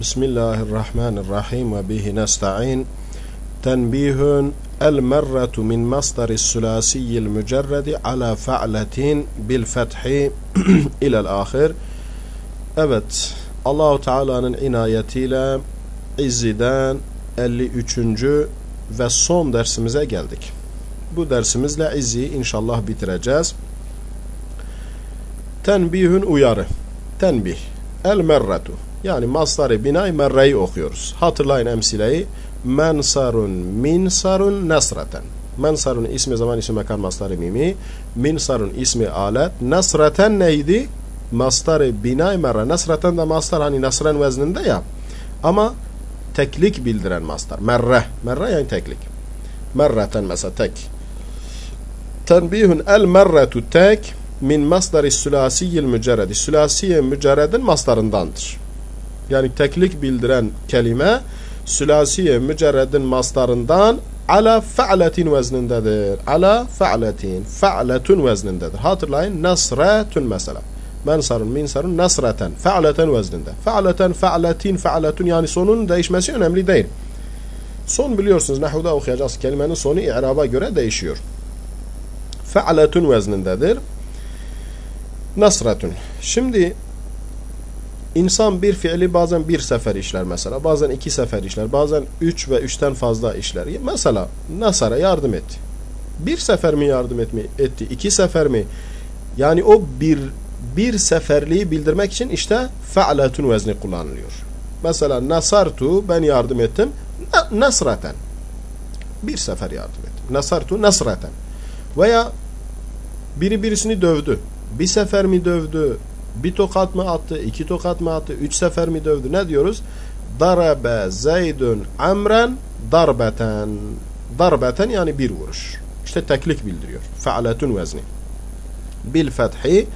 Bismillahirrahmanirrahim ve bihi nesta'in. Tenbihun el-merretu min masdari sülasiyyil mücerredi ala fa'letin bil fethi ilel ahir. Evet, Allahu Teala'nın inayetiyle İzzi'den 53. ve son dersimize geldik. Bu dersimizle İzzi'yi inşallah bitireceğiz. Tenbihün uyarı. Tenbih. El merretu. Yani mastarı binay merreyi okuyoruz. Hatırlayın emsileyi. Mensarun, minsarun, nesreten. Mensarun ismi zaman ismi mekan mastarı mimi. Minsarun ismi alet. Nesreten neydi? Mastarı binay merre. Nesreten de mastar hani nesren vezninde ya. Ama teklik bildiren mastar. Merre. Merre yani teklik. Merreten mesela tek. Tenbihun el merretu tek min masdari sülasiyyil mücerredi. Sülasiye mücerredin mastarındandır. Yani teklik bildiren kelime sülasiye mücerredin mastarından ala fe'letin veznindedir. Ala fe'letin. Fe'letun veznindedir. Hatırlayın. Nasretun mesela. Mensarun, minsarun, nasreten. Fe'leten vezninde. Fe'leten, fe'letin, fe'letun yani sonun değişmesi önemli değil. Son biliyorsunuz Nahuda okuyacağız. Kelimenin sonu i'raba göre değişiyor. Fe'letun veznindedir. Nasretun. Şimdi insan bir fiili bazen bir sefer işler mesela. Bazen iki sefer işler. Bazen üç ve üçten fazla işler. Mesela Nasar'a yardım etti. Bir sefer mi yardım etmi, etti? iki sefer mi? Yani o bir bir seferliği bildirmek için işte fe'letun vezni kullanılıyor. Mesela nasartu ben yardım ettim. Nasraten. Bir sefer yardım ettim. Nasartu nasraten. Veya biri birisini dövdü. Bir sefer mi dövdü? Bir tokat mı attı? iki tokat mı attı? Üç sefer mi dövdü? Ne diyoruz? Darabe zeydun amren darbeten. Darbeten yani bir vuruş. İşte teklik bildiriyor. Fe'letun vezni. Bil fethi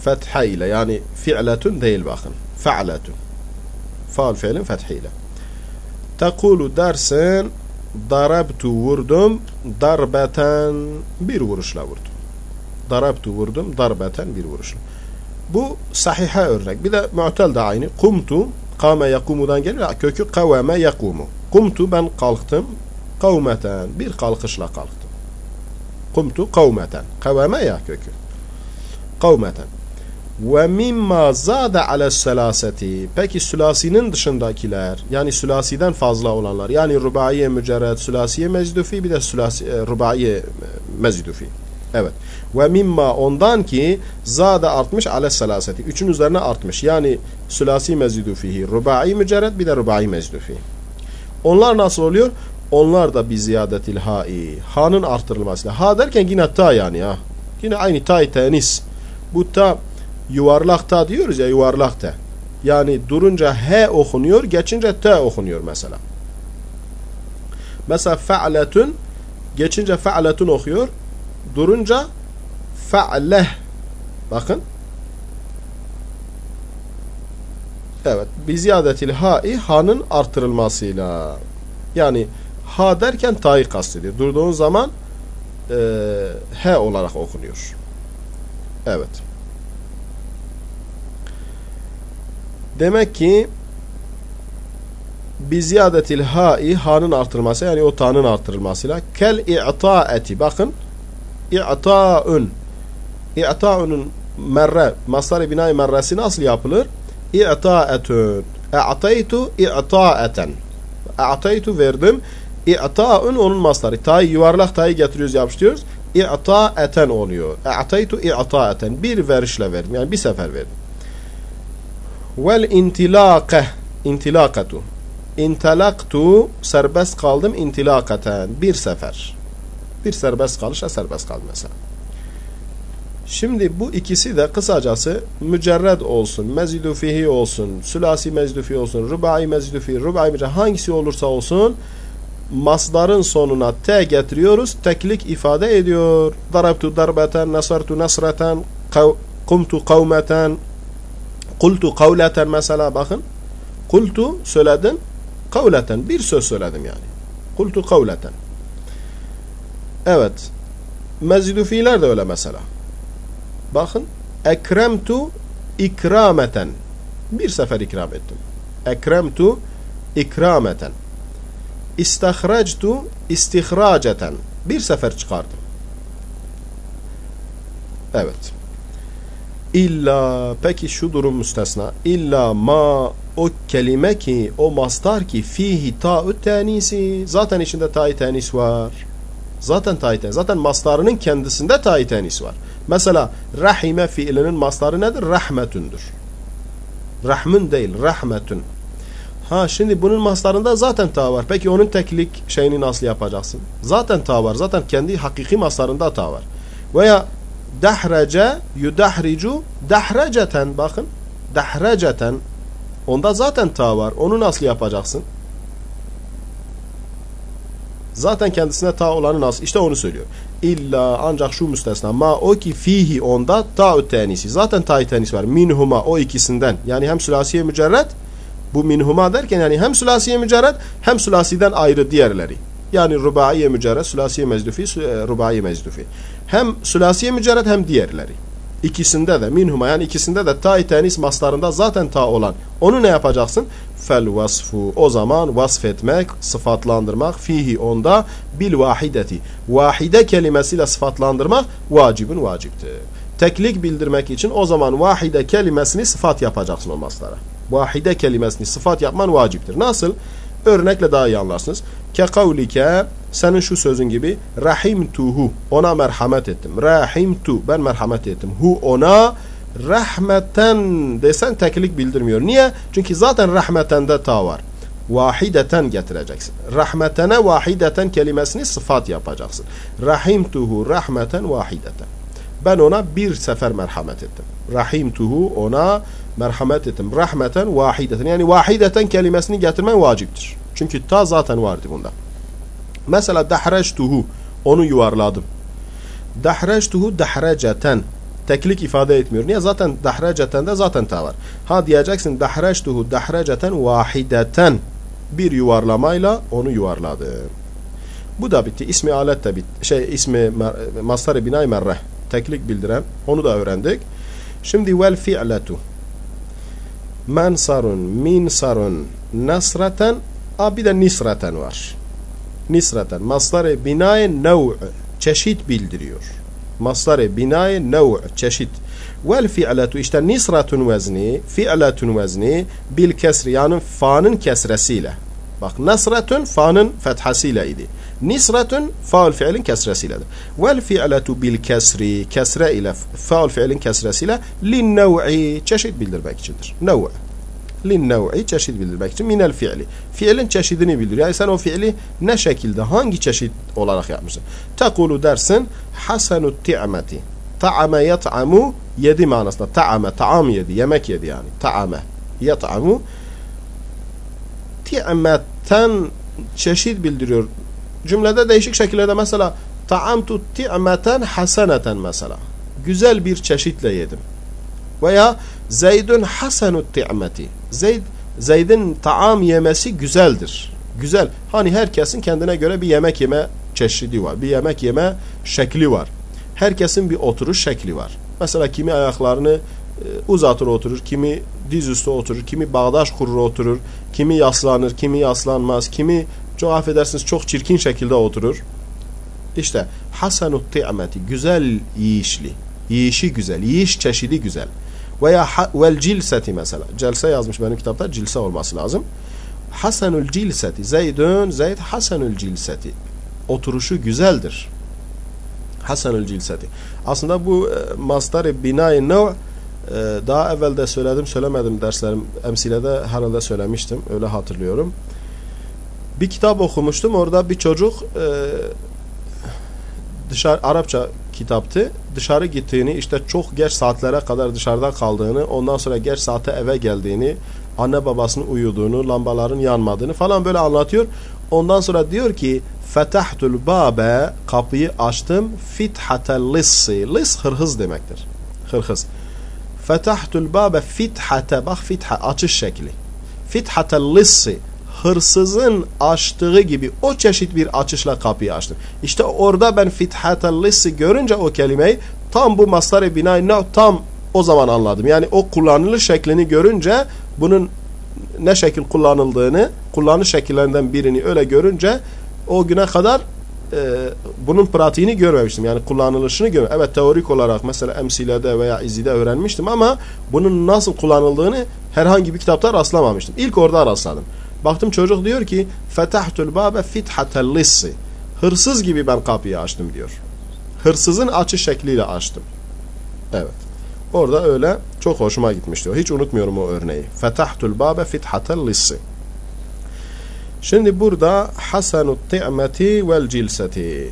fetha ile yani fi'letun değil bakın. Fe'letun. Faal fiilin fethiyle. Tekulu dersin darabtu vurdum darbeten bir vuruşla vurdum. Darabtu vurdum darbeten bir vuruşla. Bu sahiha örnek. Bir de mu'tel de aynı. Kumtu kame yakumudan geliyor. Kökü kavame yakumu. Kumtu ben kalktım. Kavmeten bir kalkışla kalktım. Kumtu kavmeten. Kavame ya kökü. Kavmeten. Ve mimma zade ale selaseti. Peki sülasinin dışındakiler yani sülasiden fazla olanlar yani rubaiye mücerred, sülasiye mezdufi bir de sülasi, e, rubaiye mezdufi. Evet. Ve mimma ondan ki zade artmış ale selaseti. Üçün üzerine artmış. Yani sülasi mezdufihi, rubai mücerred bir de rubai mezdufi. Onlar nasıl oluyor? Onlar da bir ziyadetil ha'i. Ha'nın artırılmasıyla. Ha derken yine ta yani ha. Yine aynı ta tenis. Bu ta yuvarlakta diyoruz ya yuvarlakta. Yani durunca he okunuyor, geçince te okunuyor mesela. Mesela fe'letun geçince fe'letun okuyor. Durunca fe'leh. Bakın. Evet. Biziyadetil ha'i ha'nın artırılmasıyla. Yani ha derken ta'yı kastediyor. Durduğun zaman e, he olarak okunuyor. Evet. Demek ki bi ziyadetil ha'i ha'nın artırılması yani o ta'nın artırılmasıyla kel i'ta'eti bakın i'ta'un. İ'ta'unun merre masar binay merresi nasıl yapılır? i'ta'etun. A'taytu i'ta'eten. A'taytu verdim. İ'ta'un onun mastarı ta'yı yuvarlak ta'yı getiriyoruz yapıştırıyoruz. İ'ta'eten oluyor. A'taytu i'ta'eten. Bir verişle verdim. Yani bir sefer verdim. Vel intilaqe intilaqatu. İntelaktu. Serbest kaldım intilakaten bir sefer. Bir serbest kalışa serbest kaldım mesela. Şimdi bu ikisi de kısacası mücerred olsun, mezidu fihi olsun, sülasi mezidu fihi olsun, rubai mezidu fihi, rubai mezidu hangisi olursa olsun masdarın sonuna te getiriyoruz. Teklik ifade ediyor. Darabtu darbeten, nasartu nasreten, kumtu kavmeten, Kultu kavleten mesela bakın. Kultu söyledin. Kavleten bir söz söyledim yani. Kultu kavleten. Evet. Mezidu fiiller de öyle mesela. Bakın. Ekremtu ikrameten. Bir sefer ikram ettim. Ekremtu ikrameten. İstahrectu istihraceten. Bir sefer çıkardım. Evet. İlla peki şu durum müstesna. İlla ma o kelime ki o mastar ki fihi ta'u tenisi zaten içinde ta'i tenis var. Zaten ta'i tenis. Zaten mastarının kendisinde ta'i tenis var. Mesela rahime fiilinin mastarı nedir? Rahmetündür. Rahmün değil, rahmetün. Ha şimdi bunun maslarında zaten ta var. Peki onun teklik şeyini nasıl yapacaksın? Zaten ta var. Zaten kendi hakiki maslarında ta var. Veya dahrece yudahricu dahreceten bakın. Dahreceten onda zaten ta var. Onu nasıl yapacaksın? Zaten kendisine ta olanı nasıl? İşte onu söylüyor. İlla ancak şu müstesna. Ma o ki fihi onda ta'u tenisi. Zaten ta'u tenis var. Minhuma o ikisinden. Yani hem sülasiye mücerret bu minhuma derken yani hem sülasiye mücerret hem sülasiden ayrı diğerleri. Yani rubaiye mücerret, sülasiye mezdufi, e, rubaiye mezdufi. Hem sülasiye mücerret hem diğerleri. İkisinde de minhuma yani ikisinde de ta tenis maslarında zaten ta olan. Onu ne yapacaksın? Fel vasfu. O zaman vasfetmek, sıfatlandırmak fihi onda bil vahideti. Vahide kelimesiyle sıfatlandırmak vacibin vaciptir. Teklik bildirmek için o zaman vahide kelimesini sıfat yapacaksın o maslara. Vahide kelimesini sıfat yapman vaciptir. Nasıl? Örnekle daha iyi anlarsınız. Ke kavlike senin şu sözün gibi rahimtuhu ona merhamet ettim. Rahimtu ben merhamet ettim. Hu ona rahmeten desen teklik bildirmiyor. Niye? Çünkü zaten rahmetende ta var. Vahideten getireceksin. Rahmetene vahideten kelimesini sıfat yapacaksın. Rahimtuhu rahmeten vahideten. Ben ona bir sefer merhamet ettim. Rahimtuhu ona merhamet ettim. Rahmeten vahideten. Yani vahideten kelimesini getirmen vaciptir. Çünkü ta zaten vardı bunda. Mesela dahreçtuhu onu yuvarladım. Dahreçtuhu dahreceten teklik ifade etmiyor. Niye? Zaten dahreceten de zaten ta var. Ha diyeceksin dahreçtuhu dahreceten vahideten bir yuvarlamayla onu yuvarladım. Bu da bitti. İsmi alet de bitti. Şey ismi mastar-ı binay merreh teklik bildiren onu da öğrendik. Şimdi vel fi'letu mensarun, minsarun, nasraten bir de nisraten var. Nisraten. Masları binaye nev' çeşit bildiriyor. Masları binaye nev' çeşit. Vel fi'letu işte nisratun vezni, fi'letun vezni bil kesri yani fa'nın kesresiyle. Bak nasratun fa'nın fethasıyla idi. Nisratun faul fiilin kesresiyledir. Vel fi'letu bil kesri kesre ile faul fiilin kesresiyle lin nev'i çeşit bildirmek içindir. Nev'i. Lin nev'i çeşit bildirmek için minel fiili. Fiilin çeşidini bildir. Yani sen o fiili ne şekilde hangi çeşit olarak yapmışsın? Tekulu dersin hasenu ti'meti. Ta'ame yet'amu yedi manasında. Ta'ame ta'am yedi. Yemek yedi yani. Ta'ame yet'amu ti'meten çeşit bildiriyor cümlede değişik şekillerde mesela ta'amtu ti'meten haseneten mesela. Güzel bir çeşitle yedim. Veya Zeydun hasenu ti'meti. Zeyd Zeyd'in taam yemesi güzeldir. Güzel. Hani herkesin kendine göre bir yemek yeme çeşidi var. Bir yemek yeme şekli var. Herkesin bir oturuş şekli var. Mesela kimi ayaklarını e, uzatır oturur, kimi diz üstü oturur, kimi bağdaş kurur oturur, kimi yaslanır, kimi yaslanmaz, kimi çok affedersiniz çok çirkin şekilde oturur. İşte hasanut ti'meti güzel yiyişli. Yiyişi güzel. Yiyiş çeşidi güzel. Veya vel cilseti mesela. Celse yazmış benim kitapta. Cilse olması lazım. Hasanul cilseti. Zeydün Zeyd hasanul cilseti. Oturuşu güzeldir. Hasanul cilseti. Aslında bu e, mastar binayı nev e, daha evvel de söyledim söylemedim derslerim emsilede herhalde söylemiştim öyle hatırlıyorum bir kitap okumuştum. Orada bir çocuk e, dışarı Arapça kitaptı. Dışarı gittiğini, işte çok geç saatlere kadar dışarıda kaldığını, ondan sonra geç saate eve geldiğini, anne babasının uyuduğunu, lambaların yanmadığını falan böyle anlatıyor. Ondan sonra diyor ki Fetahtul babe kapıyı açtım fithatel lissi. Lis hırhız demektir. Hırhız. Fetahtul babe fithate bak fitha açış şekli. Fithatel lissi hırsızın açtığı gibi o çeşit bir açışla kapıyı açtım. İşte orada ben fithatallissi görünce o kelimeyi tam bu mastar binay tam o zaman anladım. Yani o kullanılır şeklini görünce bunun ne şekil kullanıldığını, kullanış şekillerinden birini öyle görünce o güne kadar e, bunun pratiğini görmemiştim. Yani kullanılışını görmemiştim. Evet teorik olarak mesela emsilede veya izide öğrenmiştim ama bunun nasıl kullanıldığını herhangi bir kitapta rastlamamıştım. İlk orada rastladım. Baktım çocuk diyor ki fetahtul babe fithatel lissi. Hırsız gibi ben kapıyı açtım diyor. Hırsızın açış şekliyle açtım. Evet. Orada öyle çok hoşuma gitmiş diyor. Hiç unutmuyorum o örneği. Fetahtul babe fithatel lissi. Şimdi burada hasenut ti'meti vel cilseti.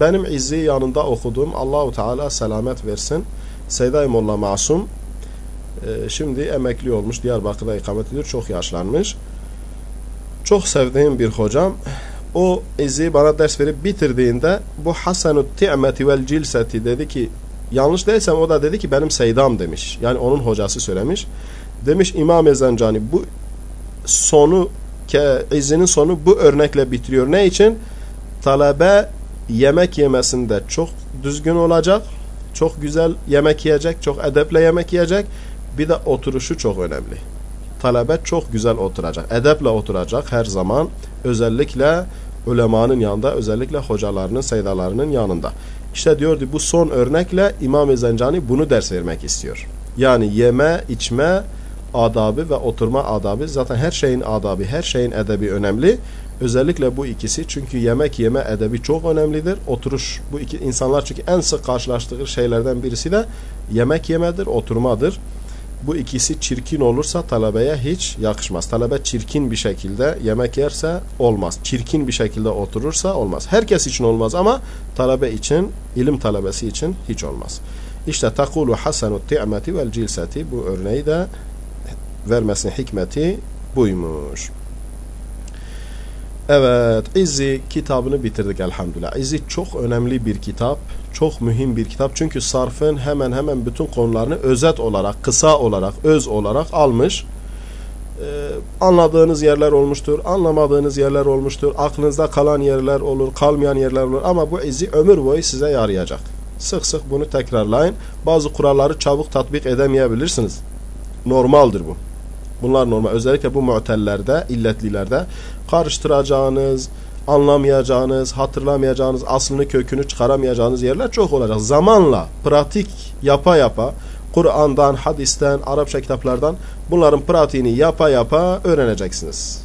Benim izzi yanında okuduğum Allahu Teala selamet versin. Seyday Molla Masum şimdi emekli olmuş. Diyarbakır'da ikamet ediyor. Çok yaşlanmış. Çok sevdiğim bir hocam. O izi bana ders verip bitirdiğinde bu hasenut ti'meti vel cilseti dedi ki yanlış değilsem o da dedi ki benim seydam demiş. Yani onun hocası söylemiş. Demiş İmam Ezencani bu sonu ke izinin sonu bu örnekle bitiriyor. Ne için? Talebe yemek yemesinde çok düzgün olacak, çok güzel yemek yiyecek, çok edeple yemek yiyecek. Bir de oturuşu çok önemli. Talebe çok güzel oturacak, edeple oturacak her zaman. Özellikle ulemanın yanında, özellikle hocalarının, seydalarının yanında. İşte diyordu bu son örnekle İmam-ı Zencani bunu ders vermek istiyor. Yani yeme, içme, adabı ve oturma adabı zaten her şeyin adabı, her şeyin edebi önemli. Özellikle bu ikisi çünkü yemek yeme edebi çok önemlidir. Oturuş bu iki insanlar çünkü en sık karşılaştığı şeylerden birisi de yemek yemedir, oturmadır. Bu ikisi çirkin olursa talebeye hiç yakışmaz. Talebe çirkin bir şekilde yemek yerse olmaz. Çirkin bir şekilde oturursa olmaz. Herkes için olmaz ama talebe için, ilim talebesi için hiç olmaz. İşte takulu hasenut ti'meti vel cilseti bu örneği de vermesinin hikmeti buymuş. Evet, İzzi kitabını bitirdik elhamdülillah. İzzi çok önemli bir kitap, çok mühim bir kitap. Çünkü sarfın hemen hemen bütün konularını özet olarak, kısa olarak, öz olarak almış. Ee, anladığınız yerler olmuştur, anlamadığınız yerler olmuştur, aklınızda kalan yerler olur, kalmayan yerler olur. Ama bu İzzi ömür boyu size yarayacak. Sık sık bunu tekrarlayın. Bazı kuralları çabuk tatbik edemeyebilirsiniz. Normaldir bu. Bunlar normal. Özellikle bu mu'tellerde, illetlilerde karıştıracağınız, anlamayacağınız, hatırlamayacağınız, aslını kökünü çıkaramayacağınız yerler çok olacak. Zamanla, pratik yapa yapa, Kur'an'dan, hadisten, Arapça kitaplardan bunların pratiğini yapa yapa öğreneceksiniz.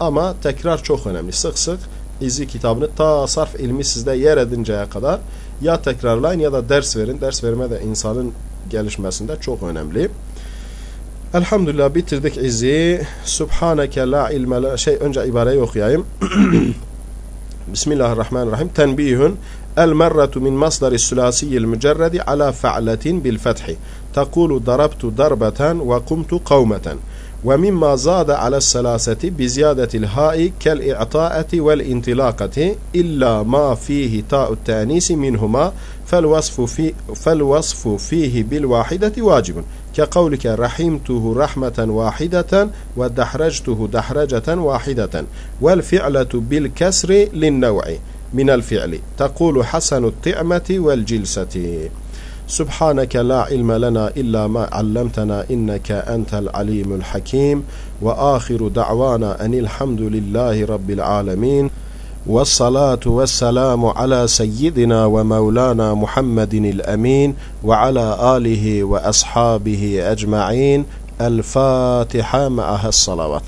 Ama tekrar çok önemli. Sık sık izi kitabını ta sarf ilmi sizde yer edinceye kadar ya tekrarlayın ya da ders verin. Ders verme de insanın gelişmesinde çok önemli. Elhamdülillah bitirdik izi. Subhaneke la ilme la şey önce ibareyi okuyayım. Bismillahirrahmanirrahim. Tenbihun المرة من مصدر الثلاثي المجرد على فعلة بالفتح تقول ضربت ضربة وقمت قومة ومما زاد على الثلاثة بزيادة الهاء كالإعطاءة والانطلاقة إلا ما فيه تاء التأنيس منهما فالوصف, في فالوصف فيه بالواحدة واجب كقولك رحمته رحمة واحدة ودحرجته دحرجة واحدة والفعلة بالكسر للنوع من الفعل تقول حسن الطعمة والجلسة. سبحانك لا علم لنا إلا ما علمتنا إنك أنت العليم الحكيم وآخر دعوانا أن الحمد لله رب العالمين. والصلاة والسلام على سيدنا ومولانا محمد الأمين وعلى آله وأصحابه أجمعين. الفاتحة معها الصلوات.